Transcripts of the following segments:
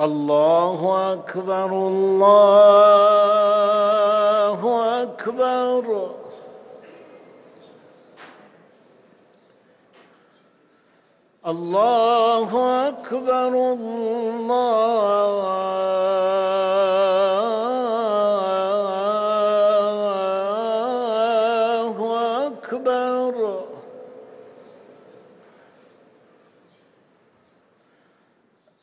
الله أكبر الله أكبر الله أكبر الله أكبر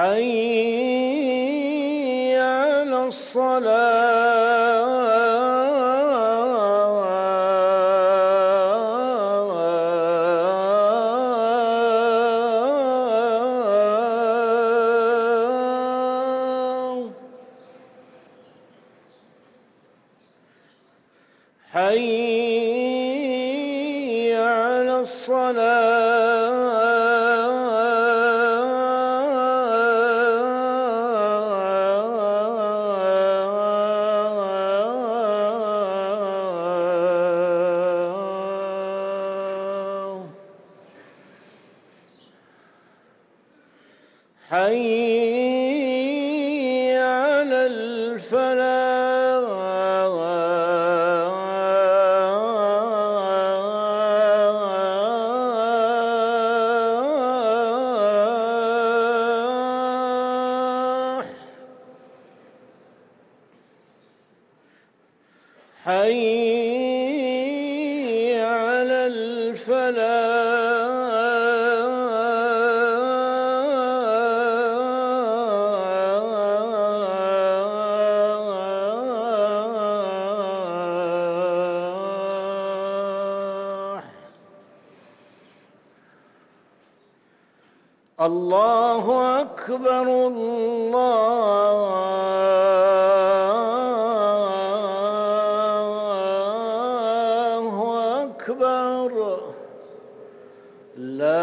حي على الصلاة. حي على الصلاة. حي على الفلاح. حي اللہ اکبر اللہ اکبر لا